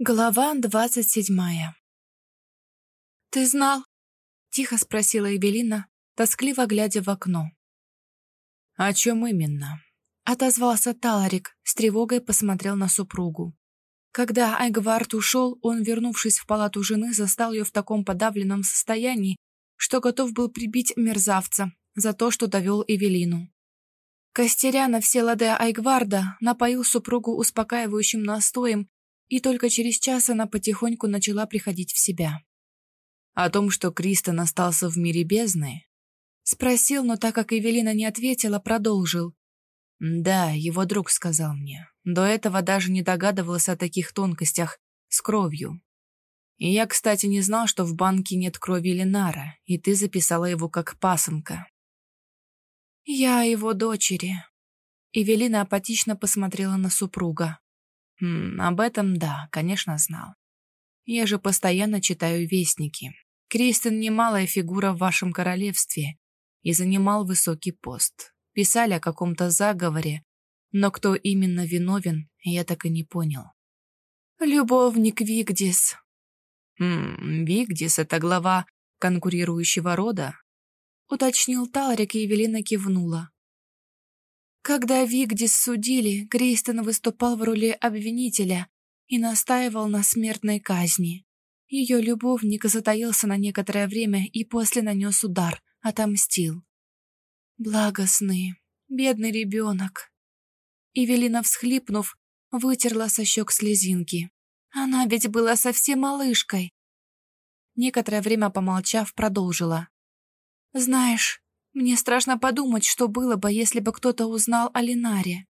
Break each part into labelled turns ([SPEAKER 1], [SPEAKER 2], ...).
[SPEAKER 1] Глава двадцать седьмая «Ты знал?» — тихо спросила Эвелина, тоскливо глядя в окно.
[SPEAKER 2] «О чем именно?»
[SPEAKER 1] — отозвался Таларик, с тревогой посмотрел на супругу. Когда Айгвард ушел, он, вернувшись в палату жены, застал ее в таком подавленном состоянии, что готов был прибить мерзавца за то, что довел Эвелину. Костеря на все лады Айгварда, напоил супругу успокаивающим настоем и только через час она потихоньку начала приходить в себя.
[SPEAKER 2] О том, что Кристен остался в мире бездны?
[SPEAKER 1] Спросил, но так как Эвелина не ответила, продолжил.
[SPEAKER 2] Да, его друг сказал мне. До этого даже не догадывался о таких тонкостях с кровью. И я, кстати, не знал, что в банке нет крови Ленара, и ты записала его как пасынка.
[SPEAKER 1] Я его дочери. Эвелина апатично посмотрела на супруга.
[SPEAKER 2] Хм, об этом да, конечно, знал. Я же постоянно читаю вестники. Кристен немалая фигура в вашем королевстве и занимал высокий пост. Писали о каком-то заговоре, но кто именно виновен, я так и не понял.
[SPEAKER 1] Любовник Вигдис.
[SPEAKER 2] Хм, Вигдис — это глава конкурирующего рода?
[SPEAKER 1] Уточнил Талрик, и Евелина кивнула. Когда Вигдис судили, Кристен выступал в роли обвинителя и настаивал на смертной казни. Ее любовник затаился на некоторое время и после нанес удар, отомстил. Благостный, бедный ребенок. Эвелина, всхлипнув, вытерла со щек слезинки. Она ведь была совсем малышкой. Некоторое время помолчав, продолжила. «Знаешь, мне страшно подумать, что было бы, если бы кто-то узнал о Линаре.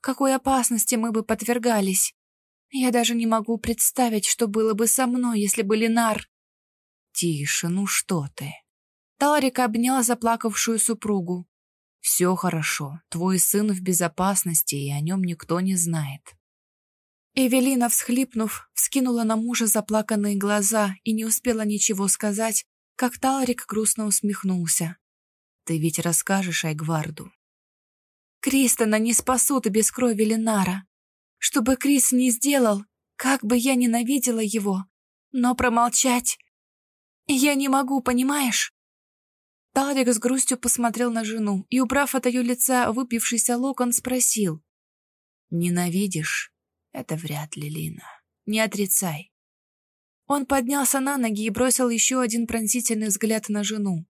[SPEAKER 1] Какой опасности мы бы подвергались. Я даже не могу представить, что было бы со мной, если бы Линар...
[SPEAKER 2] Тише, ну что ты.
[SPEAKER 1] Таларик обнял заплакавшую супругу.
[SPEAKER 2] Все хорошо, твой сын в безопасности, и о нем никто не знает.
[SPEAKER 1] Эвелина, всхлипнув, вскинула на мужа заплаканные глаза и не успела ничего сказать, как Таларик грустно усмехнулся.
[SPEAKER 2] Ты ведь расскажешь Айгварду.
[SPEAKER 1] Кристона не спасут без крови Ленара. Что бы Крис не сделал, как бы я ненавидела его, но промолчать я не могу, понимаешь? Талрик с грустью посмотрел на жену и, убрав от ее лица выпившийся локон, спросил.
[SPEAKER 2] «Ненавидишь? Это вряд ли, Лина. Не отрицай».
[SPEAKER 1] Он поднялся на ноги и бросил еще один пронзительный взгляд на жену.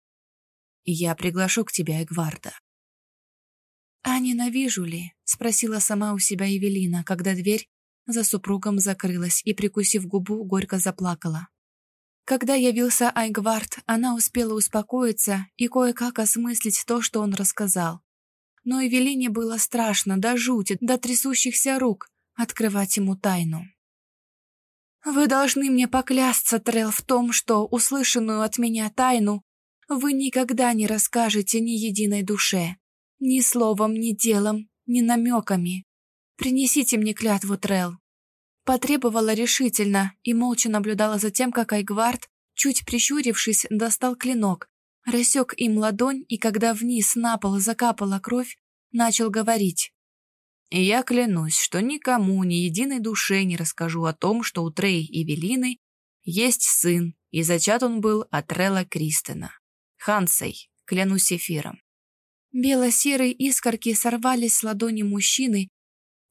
[SPEAKER 2] Я приглашу к тебе Эгварда».
[SPEAKER 1] «А ненавижу ли?» — спросила сама у себя Евелина, когда дверь за супругом закрылась и, прикусив губу, горько заплакала. Когда явился Айгвард, она успела успокоиться и кое-как осмыслить то, что он рассказал. Но Евелине было страшно, до жути, до трясущихся рук, открывать ему тайну. «Вы должны мне поклясться, Трел, в том, что услышанную от меня тайну вы никогда не расскажете ни единой душе, ни словом, ни делом, ни намеками. Принесите мне клятву, Трел. Потребовала решительно и молча наблюдала за тем, как Айгвард, чуть прищурившись, достал клинок, рассек им ладонь и, когда вниз на пол закапала кровь, начал говорить.
[SPEAKER 2] «Я клянусь, что никому, ни единой душе не расскажу о том, что у Трей и Велины есть сын, и зачат он был от Рела Кристена. Хансой, клянусь эфиром.
[SPEAKER 1] Бело-серые искорки сорвались с ладони мужчины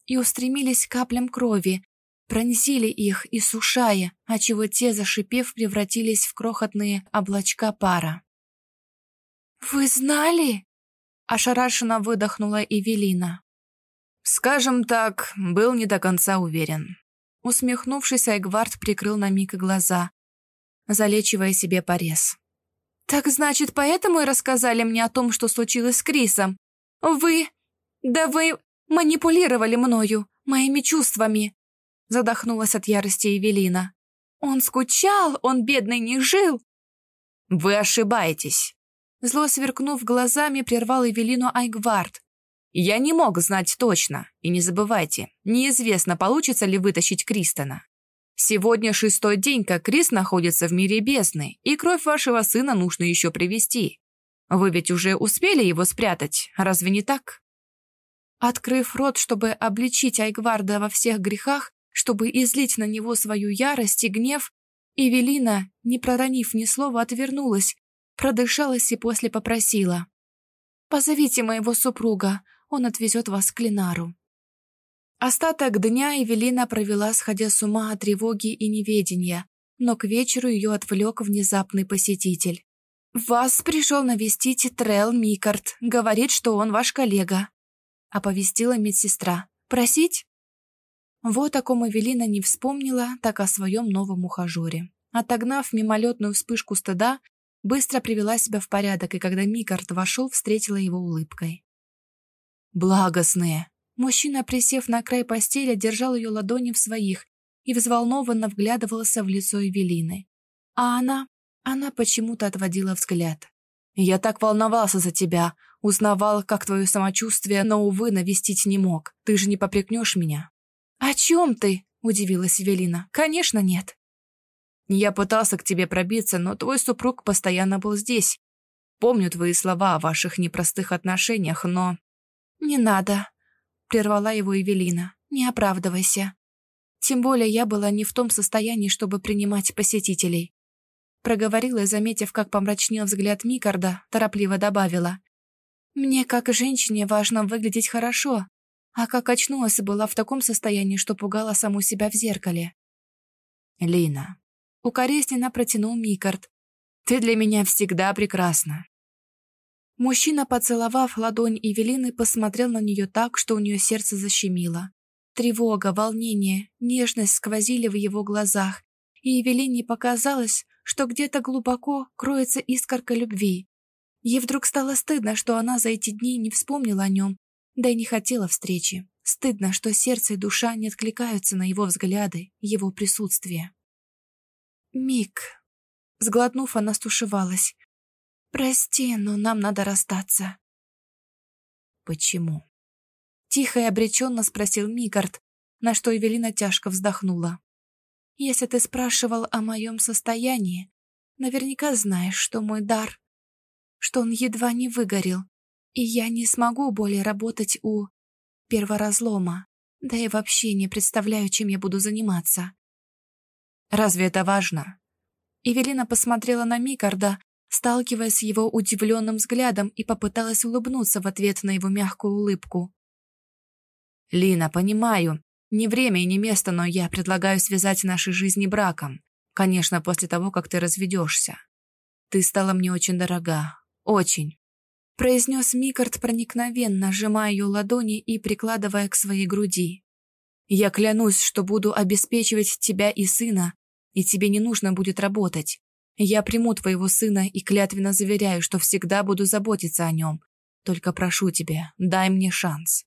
[SPEAKER 1] и устремились к каплям крови, пронзили их, иссушая, отчего те, зашипев, превратились в крохотные облачка пара. «Вы знали?» — ошарашенно выдохнула Эвелина.
[SPEAKER 2] «Скажем так, был не до конца уверен».
[SPEAKER 1] Усмехнувшись, Айгвард прикрыл на миг глаза, залечивая себе порез. «Так значит, поэтому и рассказали мне о том, что случилось с Крисом? Вы... да вы манипулировали мною, моими чувствами!» Задохнулась от ярости Эвелина. «Он скучал, он, бедный, не жил!»
[SPEAKER 2] «Вы ошибаетесь!»
[SPEAKER 1] Зло сверкнув глазами, прервал Эвелину Айгвард.
[SPEAKER 2] «Я не мог знать точно, и не забывайте, неизвестно, получится ли вытащить Кристона. Сегодня шестой день, как Крис находится в мире бездны, и кровь вашего сына нужно еще привести. Вы ведь уже успели его спрятать, разве не так?»
[SPEAKER 1] Открыв рот, чтобы обличить Айгварда во всех грехах, чтобы излить на него свою ярость и гнев, Эвелина, не проронив ни слова, отвернулась, продышалась и после попросила. «Позовите моего супруга, он отвезет вас к Ленару». Остаток дня Эвелина провела, сходя с ума от тревоги и неведения, но к вечеру ее отвлек внезапный посетитель. «Вас пришел навестить Трел Микарт, говорит, что он ваш коллега», — оповестила медсестра. «Просить?» Вот о ком Эвелина не вспомнила, так о своем новом ухажере. Отогнав мимолетную вспышку стыда, быстро привела себя в порядок, и когда Микарт вошел, встретила его улыбкой.
[SPEAKER 2] «Благостные!»
[SPEAKER 1] Мужчина, присев на край постели, держал ее ладони в своих и взволнованно вглядывался в лицо Эвелины. А она... она почему-то отводила взгляд.
[SPEAKER 2] «Я так волновался за тебя, узнавал, как твое самочувствие, но, увы, навестить не мог. Ты же не попрекнешь меня?»
[SPEAKER 1] «О чем ты?» — удивилась Велина. «Конечно, нет».
[SPEAKER 2] «Я пытался к тебе пробиться, но твой супруг постоянно был здесь. Помню твои слова о ваших непростых отношениях, но...»
[SPEAKER 1] «Не надо», — прервала его Эвелина. «Не оправдывайся. Тем более я была не в том состоянии, чтобы принимать посетителей». Проговорила, заметив, как помрачнел взгляд Микарда, торопливо добавила. «Мне, как женщине, важно выглядеть хорошо, а как очнулась, была в таком состоянии, что пугала саму себя в зеркале.
[SPEAKER 2] «Лина», — укоризненно протянул Микард, — «ты для меня всегда прекрасна».
[SPEAKER 1] Мужчина, поцеловав ладонь Эвелины, посмотрел на нее так, что у нее сердце защемило. Тревога, волнение, нежность сквозили в его глазах, и Эвелине показалось, что где-то глубоко кроется искорка любви. Ей вдруг стало стыдно, что она за эти дни не вспомнила о нем да и не хотела встречи. Стыдно, что сердце и душа не откликаются на его взгляды, его присутствие. «Мик...» Сглотнув, она стушевалась. «Прости, но нам надо расстаться».
[SPEAKER 2] «Почему?»
[SPEAKER 1] Тихо и обреченно спросил Мигард, на что Эвелина тяжко вздохнула. «Если ты спрашивал о моем состоянии, наверняка знаешь, что мой дар, что он едва не выгорел, и я не смогу более работать у перворазлома, да и вообще не представляю, чем я буду заниматься.
[SPEAKER 2] Разве это важно?
[SPEAKER 1] Эвелина посмотрела на Микарда, сталкиваясь с его удивленным взглядом и попыталась улыбнуться в ответ на его мягкую улыбку.
[SPEAKER 2] «Лина, понимаю, не время и не место, но я предлагаю связать наши жизни браком. Конечно, после того, как ты разведешься. Ты стала мне очень дорога. Очень
[SPEAKER 1] произнес Микард проникновенно, сжимая ее ладони и прикладывая к своей груди.
[SPEAKER 2] «Я клянусь, что буду обеспечивать тебя и сына, и тебе не нужно будет работать. Я приму твоего сына и клятвенно заверяю, что всегда буду заботиться о нем. Только прошу тебя, дай мне шанс».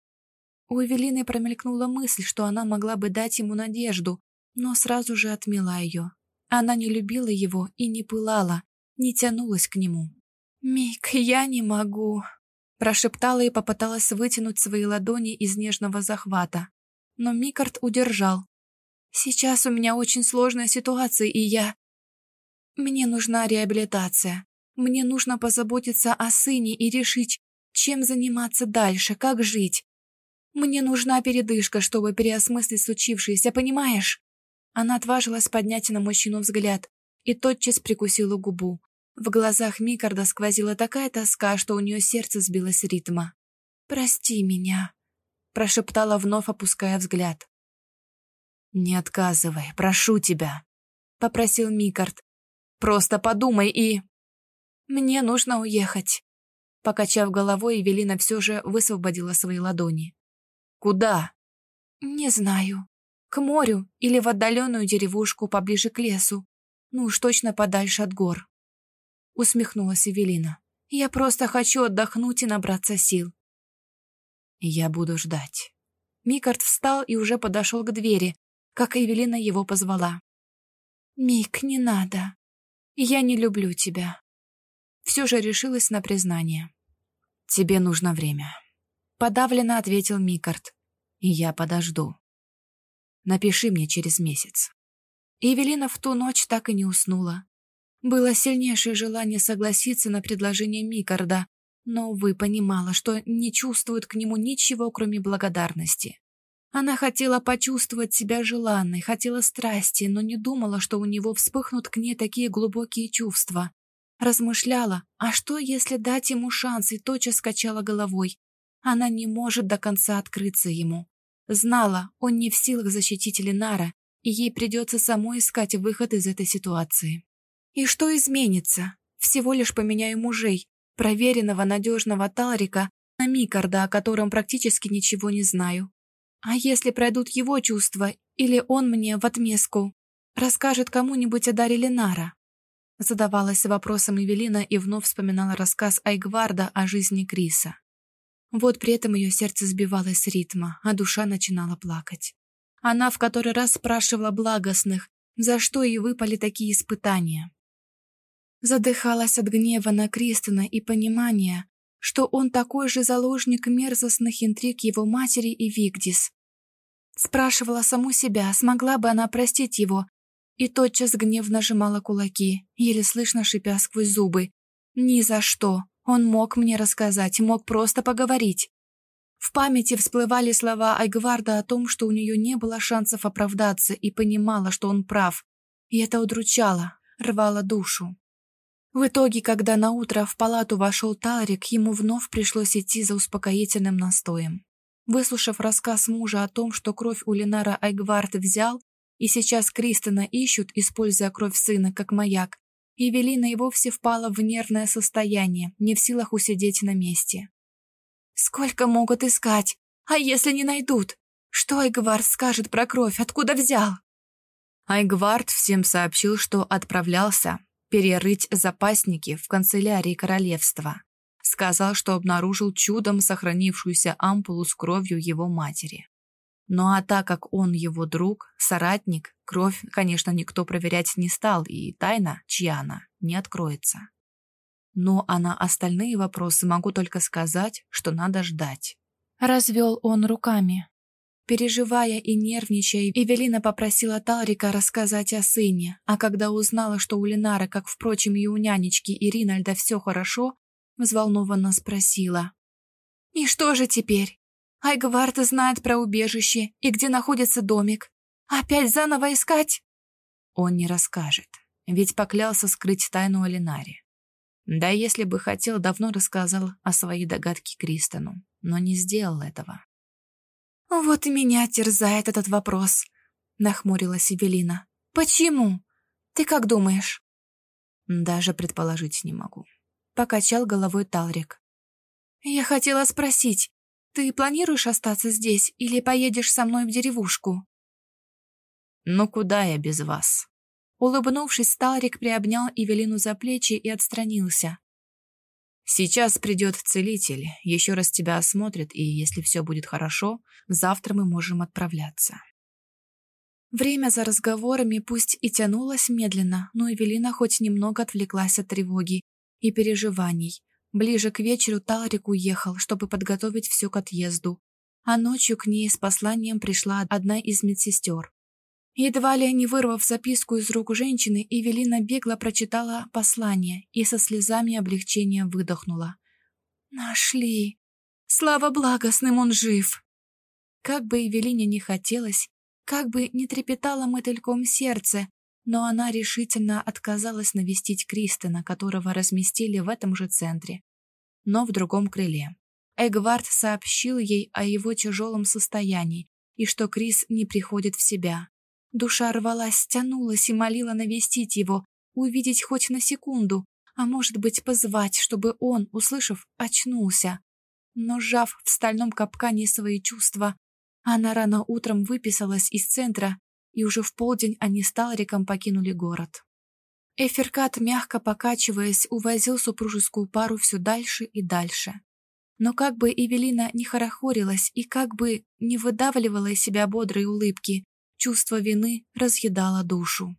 [SPEAKER 1] У Эвелины промелькнула мысль, что она могла бы дать ему надежду, но сразу же отмела ее. Она не любила его и не пылала, не тянулась к нему. «Мик, я не могу», — прошептала и попыталась вытянуть свои ладони из нежного захвата. Но Микард удержал. «Сейчас у меня очень сложная ситуация, и я... Мне нужна реабилитация. Мне нужно позаботиться о сыне и решить, чем заниматься дальше, как жить. Мне нужна передышка, чтобы переосмыслить случившееся, понимаешь?» Она отважилась поднять на мужчину взгляд и тотчас прикусила губу, в глазах Микарда сквозила такая тоска, что у нее сердце сбилось с ритма. «Прости меня», — прошептала вновь, опуская взгляд.
[SPEAKER 2] «Не отказывай, прошу тебя», — попросил Микард. «Просто подумай и...»
[SPEAKER 1] «Мне нужно уехать». Покачав головой, Евелина все же высвободила свои ладони.
[SPEAKER 2] «Куда?»
[SPEAKER 1] «Не знаю. К морю или в отдаленную деревушку поближе к лесу. Ну уж точно подальше от гор» усмехнулась Эвелина. «Я просто хочу отдохнуть и набраться сил».
[SPEAKER 2] «Я буду ждать».
[SPEAKER 1] Микард встал и уже подошел к двери, как Эвелина его позвала. «Мик, не надо. Я не люблю тебя». Все же решилась на признание.
[SPEAKER 2] «Тебе нужно время», — подавленно ответил Микард. «И я подожду. Напиши мне через месяц».
[SPEAKER 1] Евелина в ту ночь так и не уснула. Было сильнейшее желание согласиться на предложение Микарда, но, увы, понимала, что не чувствует к нему ничего, кроме благодарности. Она хотела почувствовать себя желанной, хотела страсти, но не думала, что у него вспыхнут к ней такие глубокие чувства. Размышляла, а что, если дать ему шанс, и тотчас качала головой. Она не может до конца открыться ему. Знала, он не в силах защитить Ленара, и ей придется самой искать выход из этой ситуации. И что изменится? Всего лишь поменяю мужей, проверенного надежного Талрика на Микарда, о котором практически ничего не знаю. А если пройдут его чувства, или он мне в отместку расскажет кому-нибудь о даре Ленара? Задавалась вопросом Эвелина и вновь вспоминала рассказ Айгварда о жизни Криса. Вот при этом ее сердце сбивалось с ритма, а душа начинала плакать. Она в который раз спрашивала благостных, за что ей выпали такие испытания. Задыхалась от гнева на Кристона и понимания, что он такой же заложник мерзостных интриг его матери и Вигдис. Спрашивала саму себя, смогла бы она простить его, и тотчас гневно сжимала кулаки, еле слышно шипя сквозь зубы. «Ни за что! Он мог мне рассказать, мог просто поговорить!» В памяти всплывали слова Айгварда о том, что у нее не было шансов оправдаться, и понимала, что он прав. И это удручало, рвало душу. В итоге, когда наутро в палату вошел Талрик, ему вновь пришлось идти за успокоительным настоем. Выслушав рассказ мужа о том, что кровь у Ленара Айгвард взял, и сейчас Кристина ищут, используя кровь сына как маяк, Евелина и вовсе впала в нервное состояние, не в силах усидеть на месте. «Сколько могут искать? А если не найдут? Что Айгвард скажет про кровь? Откуда взял?»
[SPEAKER 2] Айгвард всем сообщил, что отправлялся перерыть запасники в канцелярии королевства. Сказал, что обнаружил чудом сохранившуюся ампулу с кровью его матери. Ну а так как он его друг, соратник, кровь, конечно, никто проверять не стал, и тайна, чья она, не откроется. Но а на остальные вопросы могу только сказать, что надо ждать.
[SPEAKER 1] Развел он руками. Переживая и нервничая, Эвелина попросила Талрика рассказать о сыне, а когда узнала, что у Ленары, как, впрочем, и у нянечки и Ринальда все хорошо, взволнованно спросила. «И что же теперь? Айгвард знает про убежище и где находится домик. Опять заново искать?»
[SPEAKER 2] Он не расскажет, ведь поклялся скрыть тайну о Ленаре. Да если бы хотел, давно рассказал о своей догадке Кристону, но не сделал этого.
[SPEAKER 1] «Вот и меня терзает этот вопрос», — нахмурилась Эвелина. «Почему? Ты как думаешь?»
[SPEAKER 2] «Даже предположить не могу», — покачал головой Талрик.
[SPEAKER 1] «Я хотела спросить, ты планируешь остаться здесь или поедешь со мной в деревушку?»
[SPEAKER 2] «Ну куда я без вас?»
[SPEAKER 1] Улыбнувшись, Талрик приобнял Эвелину за плечи и отстранился.
[SPEAKER 2] Сейчас придет целитель, еще раз тебя осмотрит, и если все будет хорошо, завтра мы можем отправляться.
[SPEAKER 1] Время за разговорами пусть и тянулось медленно, но Эвелина хоть немного отвлеклась от тревоги и переживаний. Ближе к вечеру Талрик уехал, чтобы подготовить все к отъезду, а ночью к ней с посланием пришла одна из медсестер. Едва ли не вырвав записку из рук женщины, Эвелина бегло прочитала послание и со слезами облегчения выдохнула. «Нашли! Слава благостным, он жив!» Как бы Эвелине не хотелось, как бы не трепетало мотыльком сердце, но она решительно отказалась навестить Кристина, которого разместили в этом же центре, но в другом крыле. Эгвард сообщил ей о его тяжелом состоянии и что Крис не приходит в себя. Душа рвалась, тянулась и молила навестить его, увидеть хоть на секунду, а может быть позвать, чтобы он, услышав, очнулся. Но сжав в стальном капкане свои чувства, она рано утром выписалась из центра, и уже в полдень они с Талриком покинули город. Эфиркат, мягко покачиваясь, увозил супружескую пару все дальше и дальше. Но как бы Эвелина не хорохорилась и как бы не выдавливала из себя бодрой улыбки, Чувство вины разъедало душу.